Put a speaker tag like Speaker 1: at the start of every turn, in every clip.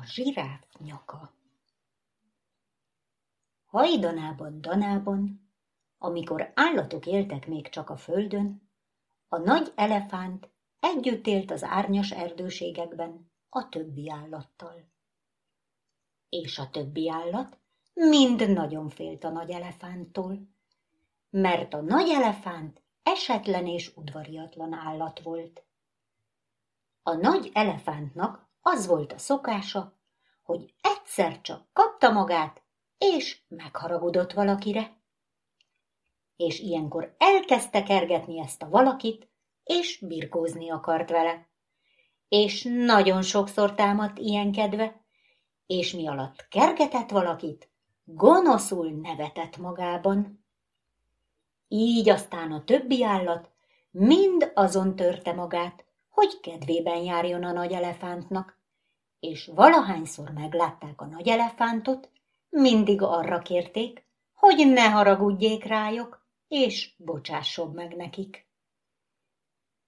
Speaker 1: A zsiráf nyaka Hajdanában, Danában, amikor állatok éltek még csak a földön, a nagy elefánt együtt élt az árnyas erdőségekben a többi állattal. És a többi állat mind nagyon félt a nagy elefánttól, mert a nagy elefánt esetlen és udvariatlan állat volt. A nagy elefántnak az volt a szokása, hogy egyszer csak kapta magát, és megharagudott valakire. És ilyenkor elkezdte kergetni ezt a valakit, és birkózni akart vele. És nagyon sokszor támadt ilyen kedve, és mi alatt kergetett valakit, gonoszul nevetett magában. Így aztán a többi állat mind azon törte magát, hogy kedvében járjon a nagy elefántnak, és valahányszor meglátták a nagy elefántot, mindig arra kérték, hogy ne haragudjék rájuk, és bocsásson meg nekik.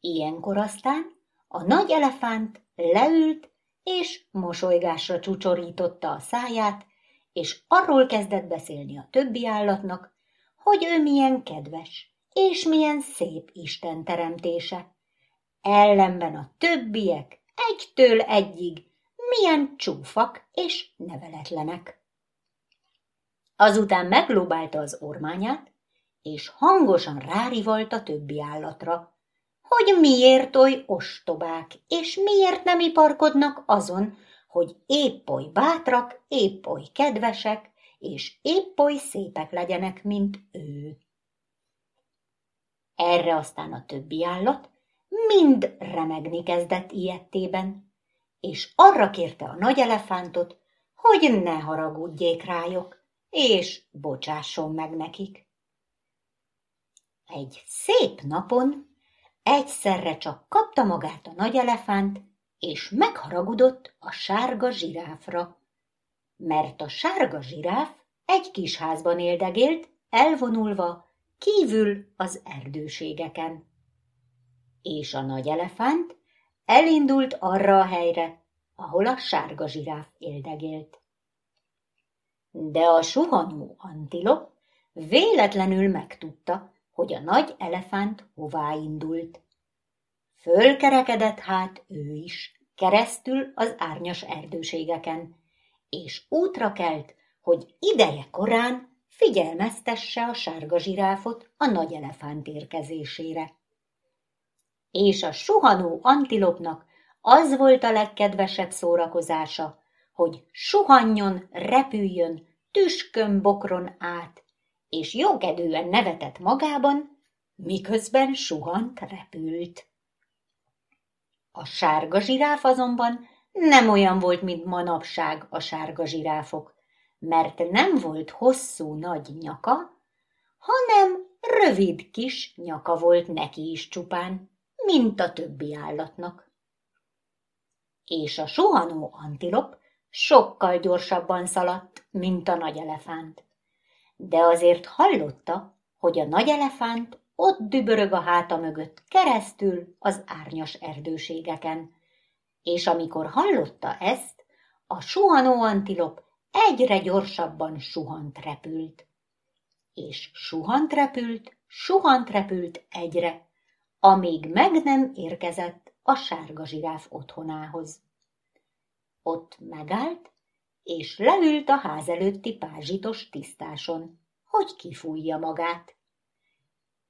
Speaker 1: Ilyenkor aztán a nagy elefánt leült, és mosolygásra csúcsorította a száját, és arról kezdett beszélni a többi állatnak, hogy ő milyen kedves, és milyen szép Isten teremtése. Ellenben a többiek egytől egyig milyen csúfak és neveletlenek. Azután meglóbálta az ormányát, és hangosan rárivolt a többi állatra, hogy miért oly ostobák, és miért nem iparkodnak azon, hogy épp oly bátrak, épp oly kedvesek, és épp oly szépek legyenek, mint ő. Erre aztán a többi állat mind remegni kezdett ilyettében, és arra kérte a nagy elefántot, hogy ne haragudjék rájuk, és bocsásson meg nekik. Egy szép napon egyszerre csak kapta magát a nagy elefánt, és megharagudott a sárga zsiráfra, mert a sárga zsiráf egy kis házban éldegélt, elvonulva kívül az erdőségeken. És a nagy elefánt elindult arra a helyre, ahol a sárga zsiráf éldegélt. De a suhanó antilop véletlenül megtudta, hogy a nagy elefánt hová indult. Fölkerekedett hát ő is, keresztül az árnyas erdőségeken, és útra kelt, hogy ideje korán figyelmeztesse a sárga zsiráfot a nagy elefánt érkezésére. És a suhanó antilopnak az volt a legkedvesebb szórakozása, hogy suhanjon, repüljön, tüskön bokron át, és jókedően nevetett magában, miközben suhant repült. A sárga zsiráf azonban nem olyan volt, mint manapság a sárga zsiráfok, mert nem volt hosszú nagy nyaka, hanem rövid kis nyaka volt neki is csupán, mint a többi állatnak. És a suhanó antilop sokkal gyorsabban szaladt, mint a nagy elefánt. De azért hallotta, hogy a nagy elefánt ott dübörög a háta mögött keresztül az árnyas erdőségeken. És amikor hallotta ezt, a suhanó antilop egyre gyorsabban suhant repült. És suhant repült, suhant repült egyre, amíg meg nem érkezett a sárga zsiráf otthonához. Ott megállt, és leült a ház előtti pázsitos tisztáson, hogy kifújja magát.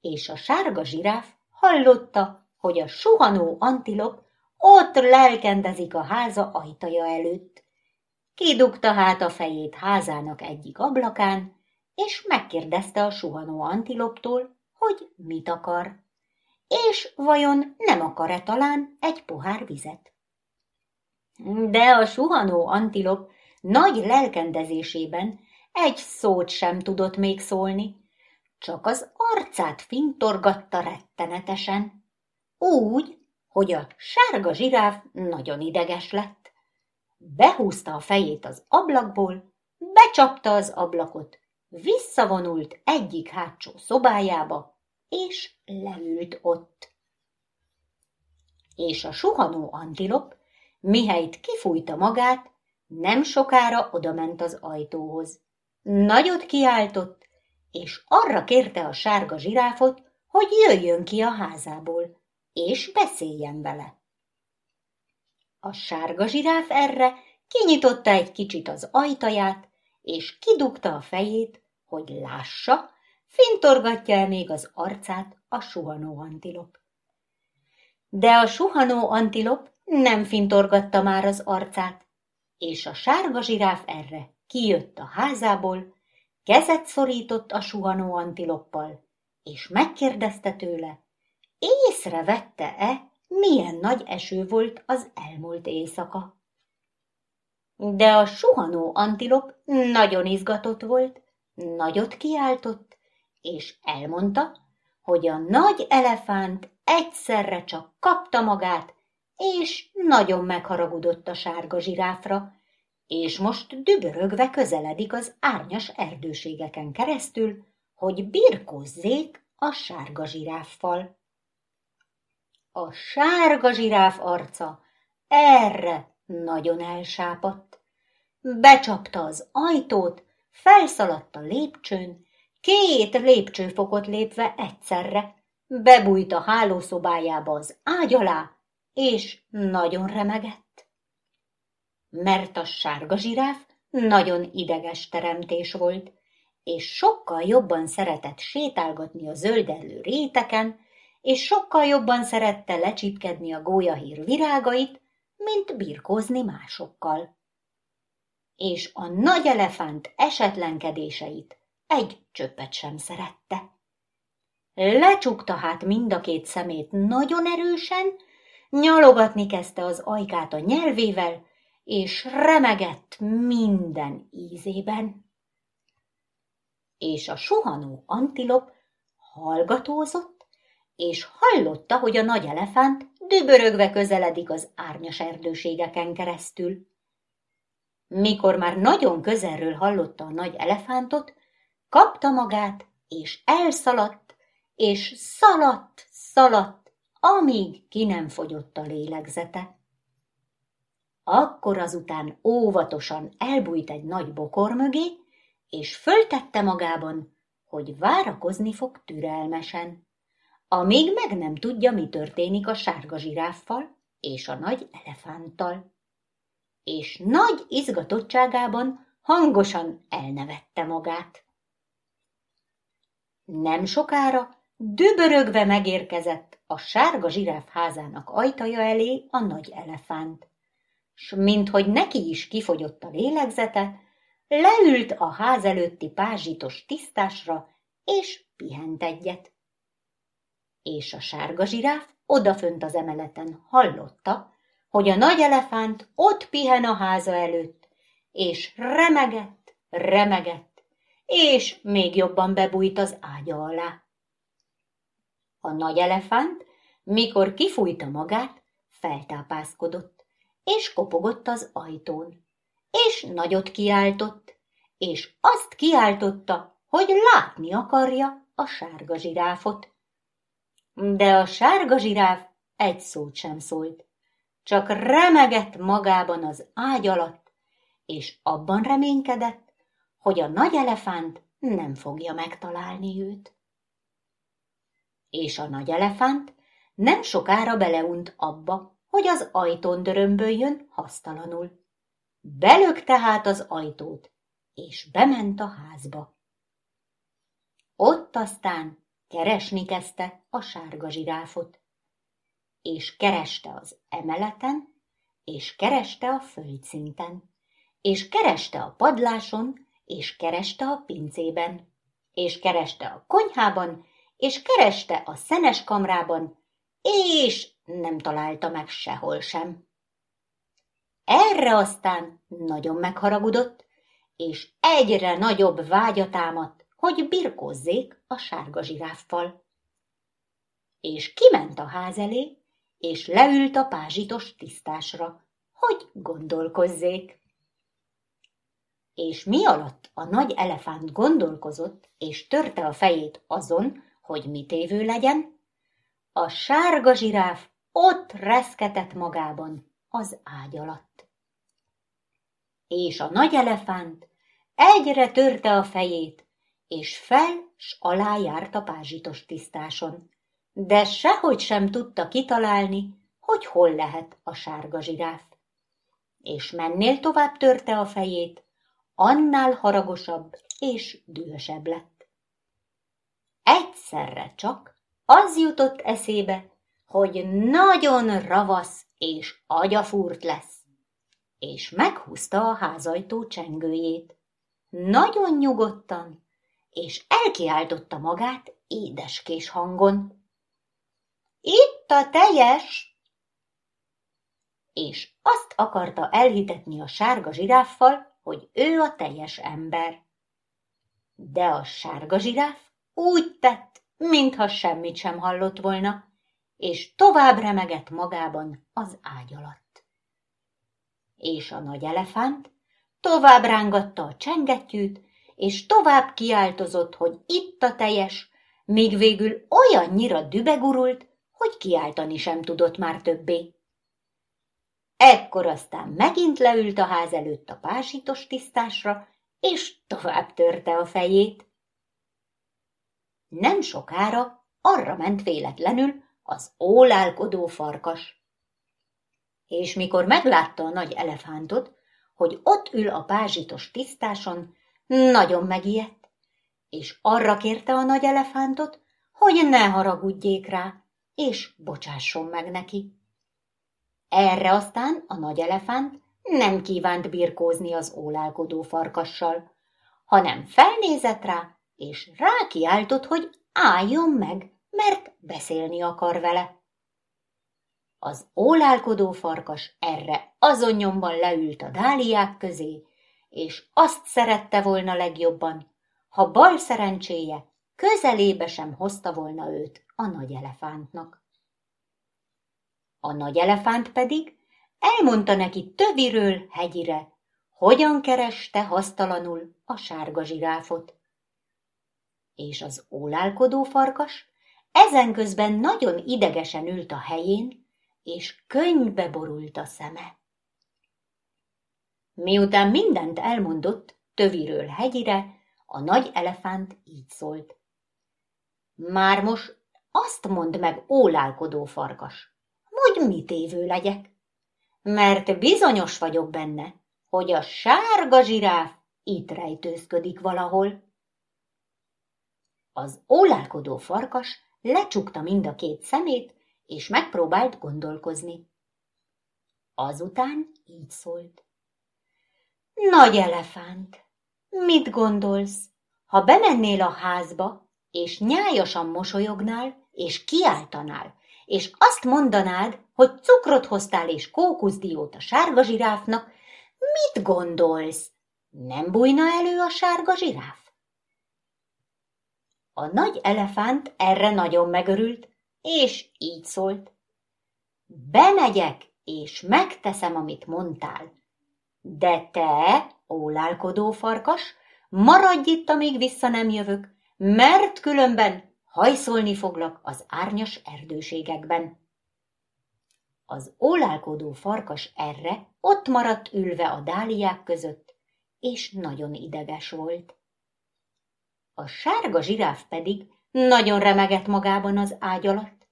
Speaker 1: És a sárga zsiráf hallotta, hogy a suhanó antilop ott lelkendezik a háza ajtaja előtt. Kidugta hát a fejét házának egyik ablakán, és megkérdezte a suhanó antiloptól, hogy mit akar, és vajon nem akar-e talán egy pohár vizet. De a suhanó antilop nagy lelkendezésében egy szót sem tudott még szólni, csak az arcát fintorgatta rettenetesen. Úgy, hogy a sárga zsiráf nagyon ideges lett. Behúzta a fejét az ablakból, becsapta az ablakot, visszavonult egyik hátsó szobájába, és leült ott. És a suhanó antilop mihelyt kifújta magát, Nem sokára odament az ajtóhoz. Nagyot kiáltott, és arra kérte a sárga zsiráfot, hogy jöjjön ki a házából, és beszéljen vele. A sárga zsiráf erre kinyitotta egy kicsit az ajtaját, és kidugta a fejét, hogy lássa, fintorgatja-e még az arcát a suhanó antilop. De a suhanó antilop nem fintorgatta már az arcát, és a sárga zsiráf erre kijött a házából, kezet szorított a suhanó antiloppal, és megkérdezte tőle, észrevette-e, milyen nagy eső volt az elmúlt éjszaka. De a suhanó antilop nagyon izgatott volt, nagyot kiáltott, és elmondta, hogy a nagy elefánt egyszerre csak kapta magát, és nagyon megharagudott a sárga zsiráfra, és most dübörögve közeledik az árnyas erdőségeken keresztül, hogy birkózzék a sárga zsiráffal. A sárga zsiráf arca erre nagyon elsápadt. Becsapta az ajtót, felszaladt a lépcsőn, két lépcsőfokot lépve egyszerre, bebújt a hálószobájába az ágy alá, és nagyon remegett. Mert a sárga zsiráf nagyon ideges teremtés volt, és sokkal jobban szeretett sétálgatni a zöldellő réteken, és sokkal jobban szerette lecsipkedni a gólyahír virágait, mint birkózni másokkal. És a nagy elefánt esetlenkedéseit egy csöppet sem szerette. Lecsukta hát mind a két szemét nagyon erősen, nyalogatni kezdte az ajkát a nyelvével, és remegett minden ízében. És a suhanó antilop hallgatózott, és hallotta, hogy a nagy elefánt dübörögve közeledik az árnyas erdőségeken keresztül. Mikor már nagyon közelről hallotta a nagy elefántot, kapta magát, és elszaladt, és szaladt, szaladt, amíg ki nem fogyott a lélegzete. Akkor azután óvatosan elbújt egy nagy bokor mögé, és föltette magában, hogy várakozni fog türelmesen, amíg meg nem tudja, mi történik a sárga zsiráffal és a nagy elefánttal. És nagy izgatottságában hangosan elnevette magát. Nem sokára dübörögve megérkezett a sárga zsiráf házának ajtaja elé a nagy elefánt. S minthogy neki is kifogyott a lélegzete, leült a ház előtti pázsitos tisztásra, és pihent egyet. És a sárga zsiráf odafönt az emeleten hallotta, hogy a nagy elefánt ott pihen a háza előtt, és remegett, remegett, és még jobban bebújt az ágya alá. A nagy elefánt, mikor kifújta magát, feltápászkodott, és kopogott az ajtón, és nagyot kiáltott, és azt kiáltotta, hogy látni akarja a sárga zsiráfot. De a sárga zsiráf egy szót sem szólt, csak remegett magában az ágy alatt, és abban reménykedett, hogy a nagy elefánt nem fogja megtalálni őt és a nagy elefánt nem sokára beleunt abba, hogy az ajtón dörömböljön hasztalanul. Belök tehát az ajtót, és bement a házba. Ott aztán keresni kezdte a sárga zsiráfot, és kereste az emeleten, és kereste a földszinten, és kereste a padláson, és kereste a pincében, és kereste a konyhában, és kereste a szenes kamrában, és nem találta meg sehol sem. Erre aztán nagyon megharagudott, és egyre nagyobb vágya támadt, hogy birkózzék a sárga zsiráffal. És kiment a ház elé, és leült a pázsitos tisztásra, hogy gondolkozzék. És mi alatt a nagy elefánt gondolkozott, és törte a fejét azon, hogy mit évő legyen, a sárga zsiráf ott reszketett magában az ágy alatt. és a nagy elefánt egyre törte a fejét, és fel s alá járt a pázsitos tisztáson, de sehogy sem tudta kitalálni, hogy hol lehet a sárga zsiráf. És mennél tovább törte a fejét, annál haragosabb és dühösebb lett. Egyszerre csak az jutott eszébe, hogy nagyon ravasz és agyafúrt lesz, és meghúzta a házajtó csengőjét. Nagyon nyugodtan, és elkiáltotta magát édeskés hangon. Itt a teljes! És azt akarta elhitetni a sárga zsiráffal, hogy ő a teljes ember. De a sárga zsiráf úgy tett, mintha semmit sem hallott volna, és tovább remegett magában az ágy alatt. És a nagy elefánt tovább rángatta a csengettyűt, és tovább kiáltozott, hogy itt a teljes, míg végül olyannyira dübegurult, hogy kiáltani sem tudott már többé. Ekkor aztán megint leült a ház előtt a pásítos tisztásra, és tovább törte a fejét. Nem sokára arra ment véletlenül az ólálkodó farkas. És mikor meglátta a nagy elefántot, hogy ott ül a pázsitos tisztáson, nagyon megijedt, és arra kérte a nagy elefántot, hogy ne haragudjék rá, és bocsásson meg neki. Erre aztán a nagy elefánt nem kívánt birkózni az ólálkodó farkassal, hanem felnézett rá, és rákiáltott, hogy álljon meg, mert beszélni akar vele. Az ólálkodó farkas erre azon nyomban leült a dáliák közé, és azt szerette volna legjobban, ha bal szerencséje közelébe sem hozta volna őt a nagy elefántnak. A nagy elefánt pedig elmondta neki töviről hegyire, hogyan kereste hasztalanul a sárga zsiráfot. És az ólálkodó farkas ezen közben nagyon idegesen ült a helyén, és könyvbe borult a szeme. Miután mindent elmondott, töviről hegyire, a nagy elefánt így szólt. Már most azt mondd meg, ólálkodó farkas, hogy mit évő legyek, mert bizonyos vagyok benne, hogy a sárga zsiráf itt rejtőzködik valahol. Az ólálkodó farkas lecsukta mind a két szemét, és megpróbált gondolkozni. Azután így szólt. Nagy elefánt, mit gondolsz, ha bemennél a házba, és nyájasan mosolyognál, és kiáltanál, és azt mondanád, hogy cukrot hoztál és kókuszdiót a sárga zsiráfnak, mit gondolsz? Nem bújna elő a sárga zsiráf? A nagy elefánt erre nagyon megörült, és így szólt. Bemegyek, és megteszem, amit mondtál. De te, ólálkodó farkas, maradj itt, amíg vissza nem jövök, mert különben hajszolni foglak az árnyas erdőségekben. Az ólálkodó farkas erre ott maradt ülve a dáliák között, és nagyon ideges volt. A sárga zsiráf pedig nagyon remegett magában az ágy alatt,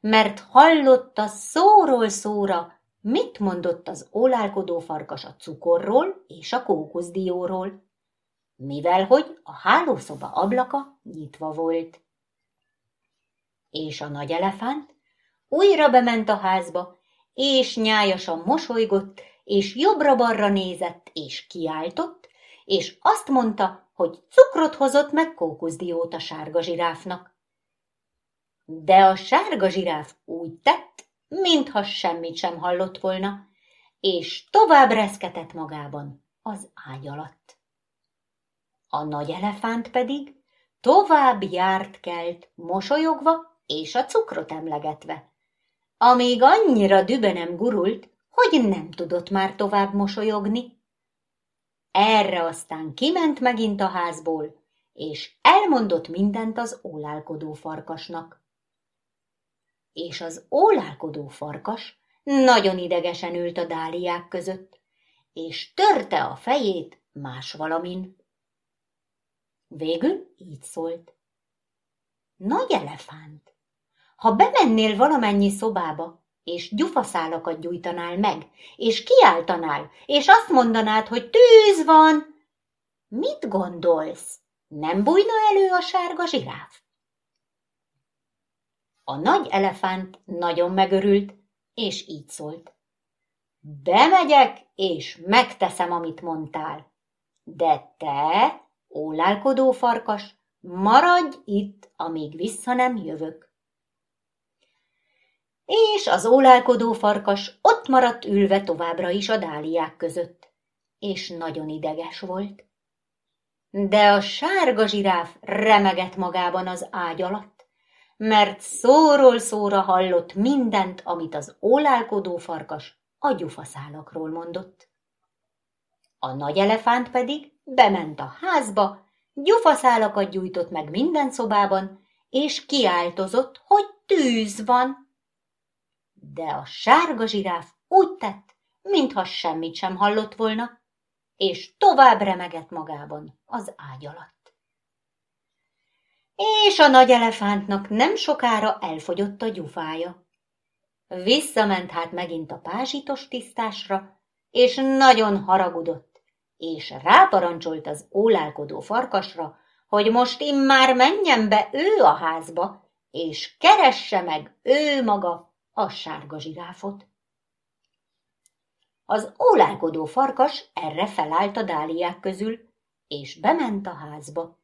Speaker 1: mert hallotta szóról szóra, mit mondott az ólálkodó farkas a cukorról és a kókuszdióról, mivel hogy a hálószoba ablaka nyitva volt. És a nagy elefánt újra bement a házba, és nyájasan mosolygott, és jobbra-balra nézett, és kiáltott, és azt mondta, hogy cukrot hozott meg kókuszdiót a sárga zsiráfnak. De a sárga zsiráf úgy tett, mintha semmit sem hallott volna, és tovább reszketett magában az ágy alatt. A nagy elefánt pedig tovább járt kelt, mosolyogva és a cukrot emlegetve, amíg annyira dübenem gurult, hogy nem tudott már tovább mosolyogni. Erre aztán kiment megint a házból, és elmondott mindent az ólálkodó farkasnak. És az ólálkodó farkas nagyon idegesen ült a dáliák között, és törte a fejét más valamin. Végül így szólt. Nagy elefánt, ha bemennél valamennyi szobába, és gyufaszálakat gyújtanál meg, és kiáltanál, és azt mondanád, hogy tűz van, mit gondolsz? Nem bújna elő a sárga zsiráf? A nagy elefánt nagyon megörült, és így szólt. Bemegyek, és megteszem, amit mondtál. De te, ólálkodó farkas, maradj itt, amíg vissza nem jövök. És az ólálkodó farkas ott maradt ülve továbbra is a dáliák között, és nagyon ideges volt. De a sárga zsiráf remegett magában az ágy alatt, mert szóról szóra hallott mindent, amit az ólálkodó farkas a gyufaszálakról mondott. A nagy elefánt pedig bement a házba, gyufaszálakat gyújtott meg minden szobában, és kiáltozott, hogy tűz van. De a sárga zsiráf úgy tett, mintha semmit sem hallott volna, és tovább remegett magában az ágy alatt. És a nagy elefántnak nem sokára elfogyott a gyufája. Visszament hát megint a pázsitos tisztásra, és nagyon haragudott, és ráparancsolt az ólálkodó farkasra, hogy most immár menjen be ő a házba, és keresse meg ő maga a sárga zsiráfot. Az ólálkodó farkas erre felállt a dáliák közül, és bement a házba.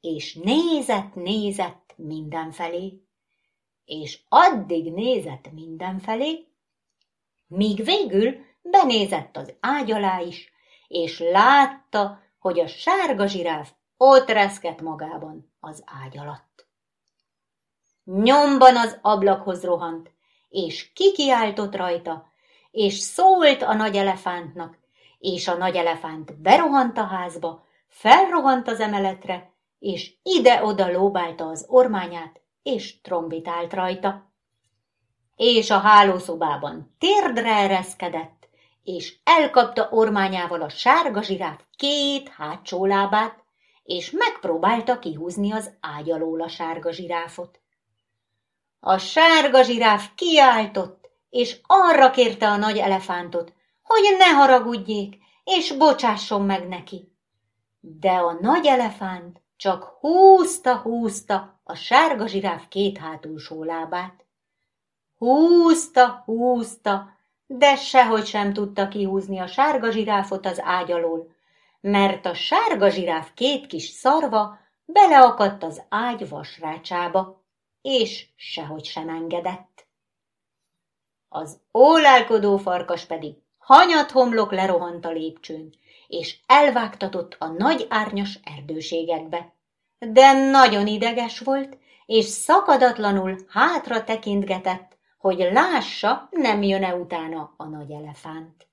Speaker 1: És nézett, nézett mindenfelé, és addig nézett mindenfelé, míg végül benézett az ágy alá is, és látta, hogy a sárga zsiráf ott reszket magában az ágy alatt. Nyomban az ablakhoz rohant, és kikiáltott rajta, és szólt a nagy elefántnak, és a nagy elefánt berohant a házba, felrohant az emeletre, és ide-oda lóbálta az ormányát, és trombitált rajta. És a hálószobában térdre ereszkedett, és elkapta ormányával a sárga zsiráf két hátsó lábát, és megpróbálta kihúzni az ágy alól a sárga zsiráfot. A sárga zsiráf kiáltott, és arra kérte a nagy elefántot, hogy ne haragudjék, és bocsásson meg neki. De a nagy elefánt csak húzta-húzta a sárga zsiráf két hátulsó lábát. Húzta, húzta, de sehogy sem tudta kihúzni a sárga zsiráfot az ágy alól, mert a sárga zsiráf két kis szarva beleakadt az ágy vasrácsába, és sehogy sem engedett. Az ólálkodó farkas pedig hanyat homlok lerohant a lépcsőn, és elvágtatott a nagy árnyas erdőségekbe. De nagyon ideges volt, és szakadatlanul hátra tekintgetett, hogy lássa, nem jön-e utána a nagy elefánt.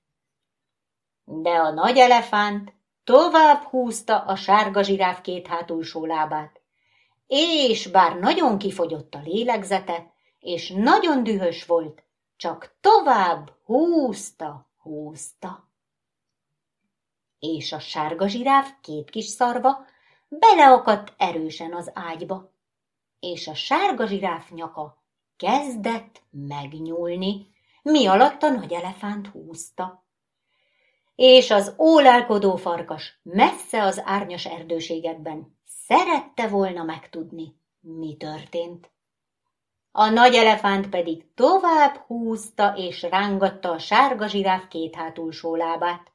Speaker 1: De a nagy elefánt tovább húzta a sárga zsiráf két hátulsó lábát, és bár nagyon kifogyott a lélegzete, és nagyon dühös volt, csak tovább húzta, húzta és a sárga zsiráf két kis szarva beleakadt erősen az ágyba, és a sárga zsiráf nyaka kezdett megnyúlni, mi alatt a nagy elefánt húzta. És az ólálkodó farkas messze az árnyas erdőségekben szerette volna megtudni, mi történt. A nagy elefánt pedig tovább húzta és rángatta a sárga zsiráf két hátulsó lábát,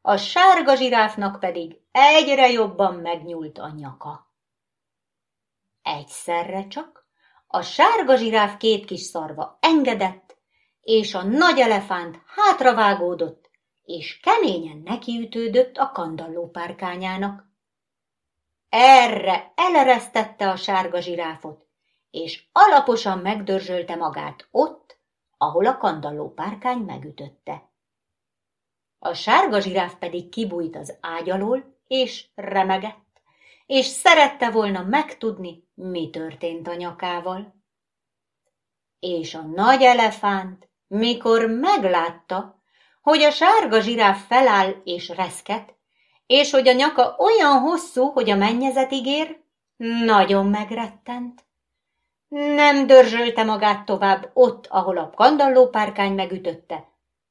Speaker 1: a sárga zsiráfnak pedig egyre jobban megnyúlt a nyaka. Egyszerre csak a sárga zsiráf két kis szarva engedett, és a nagy elefánt hátravágódott, és keményen nekiütődött a kandalló párkányának. Erre eleresztette a sárga zsiráfot, és alaposan megdörzsölte magát ott, ahol a kandalló párkány megütötte. A sárga zsiráf pedig kibújt az ágy alól, és remegett, és szerette volna megtudni, mi történt a nyakával. És a nagy elefánt, mikor meglátta, hogy a sárga zsiráf feláll és reszket, és hogy a nyaka olyan hosszú, hogy a mennyezetig ér, nagyon megrettent. Nem dörzsölte magát tovább ott, ahol a kandallópárkány megütötte,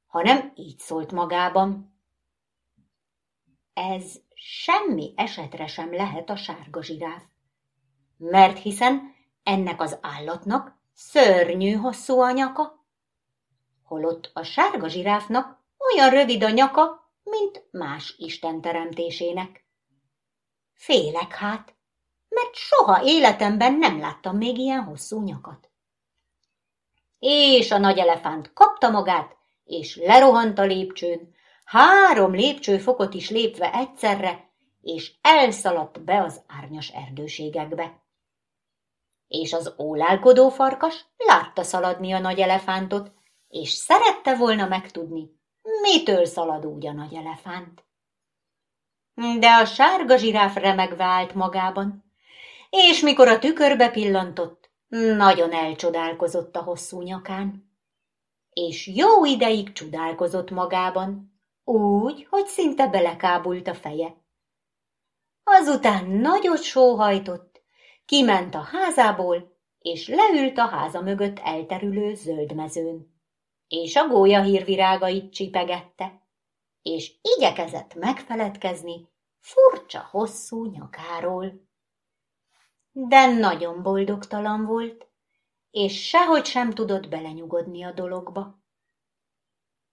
Speaker 1: hanem így szólt magában. Ez semmi esetre sem lehet a sárga zsiráf, mert hiszen ennek az állatnak szörnyű hosszú a nyaka, holott a sárga zsiráfnak olyan rövid a nyaka, mint más Isten teremtésének. Félek hát, mert soha életemben nem láttam még ilyen hosszú nyakat. És a nagy elefánt kapta magát, és lerohant a lépcsőn, három lépcsőfokot is lépve egyszerre, és elszaladt be az árnyas erdőségekbe. És az ólálkodó farkas látta szaladni a nagy elefántot, és szerette volna megtudni, mitől szalad úgy a nagy elefánt. De a sárga zsiráf remegve állt magában, és mikor a tükörbe pillantott, nagyon elcsodálkozott a hosszú nyakán. És jó ideig csodálkozott magában, úgy, hogy szinte belekábult a feje. Azután nagyot sóhajtott, kiment a házából, és leült a háza mögött elterülő zöld mezőn, és a gólya hírvirágait csipegette, és igyekezett megfeledkezni furcsa hosszú nyakáról de nagyon boldogtalan volt, és sehogy sem tudott belenyugodni a dologba.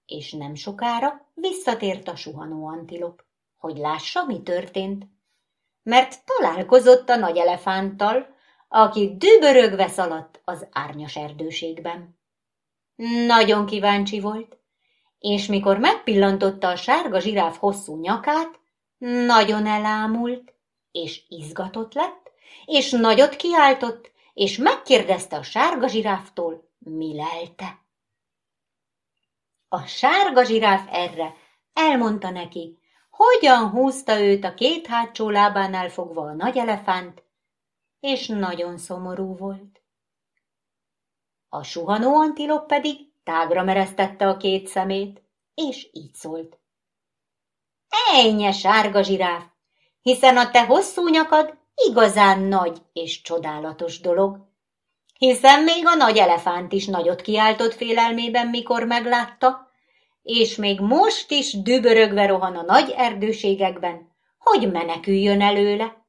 Speaker 1: És nem sokára visszatért a suhanó antilop, hogy lássa, mi történt, mert találkozott a nagy elefánttal, aki dübörögve szaladt az árnyas erdőségben. Nagyon kíváncsi volt, és mikor megpillantotta a sárga zsiráf hosszú nyakát, nagyon elámult, és izgatott lett, és nagyot kiáltott, és megkérdezte a sárga zsiráftól, mi lelte. A sárga zsiráf erre elmondta neki, hogyan húzta őt a két hátsó lábánál fogva a nagy elefánt, és nagyon szomorú volt. A suhanó antilop pedig tágra meresztette a két szemét, és így szólt. Ejnye, sárga zsiráf, hiszen a te hosszú nyakad igazán nagy és csodálatos dolog. Hiszen még a nagy elefánt is nagyot kiáltott félelmében, mikor meglátta, és még most is dübörögve rohan a nagy erdőségekben, hogy meneküljön előle.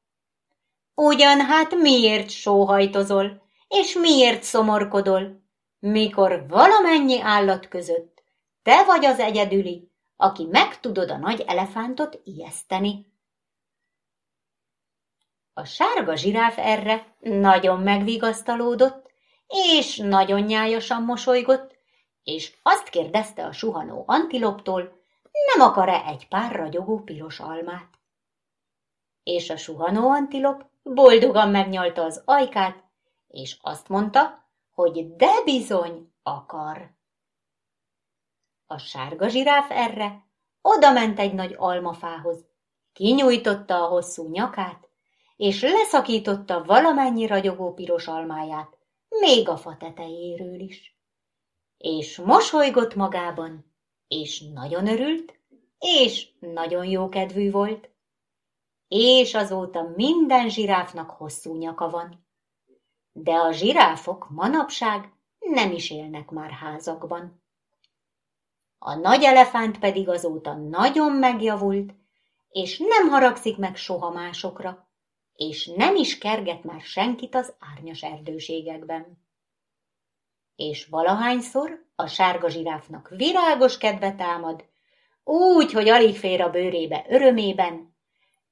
Speaker 1: Ugyan hát miért sóhajtozol, és miért szomorkodol, mikor valamennyi állat között te vagy az egyedüli, aki meg tudod a nagy elefántot ijeszteni. A sárga zsiráf erre nagyon megvigasztalódott, és nagyon nyájasan mosolygott, és azt kérdezte a suhanó antiloptól, nem akar-e egy pár ragyogó piros almát. És a suhanó antilop boldogan megnyalta az ajkát, és azt mondta, hogy de bizony akar. A sárga zsiráf erre oda ment egy nagy almafához, kinyújtotta a hosszú nyakát, és leszakította valamennyi ragyogó piros almáját, még a fa tetejéről is. És mosolygott magában, és nagyon örült, és nagyon jókedvű volt. És azóta minden zsiráfnak hosszú nyaka van. De a zsiráfok manapság nem is élnek már házakban. A nagy elefánt pedig azóta nagyon megjavult, és nem haragszik meg soha másokra, és nem is kerget már senkit az árnyas erdőségekben. És valahányszor a sárga zsiráfnak virágos kedve támad, úgy, hogy alig fér a bőrébe örömében,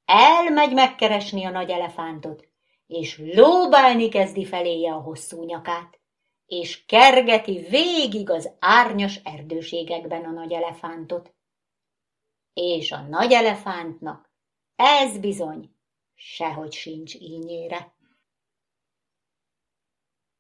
Speaker 1: elmegy megkeresni a nagy elefántot, és lóbálni kezdi feléje a hosszú nyakát, és kergeti végig az árnyas erdőségekben a nagy elefántot. És a nagy elefántnak ez bizony sehogy sincs ínyére.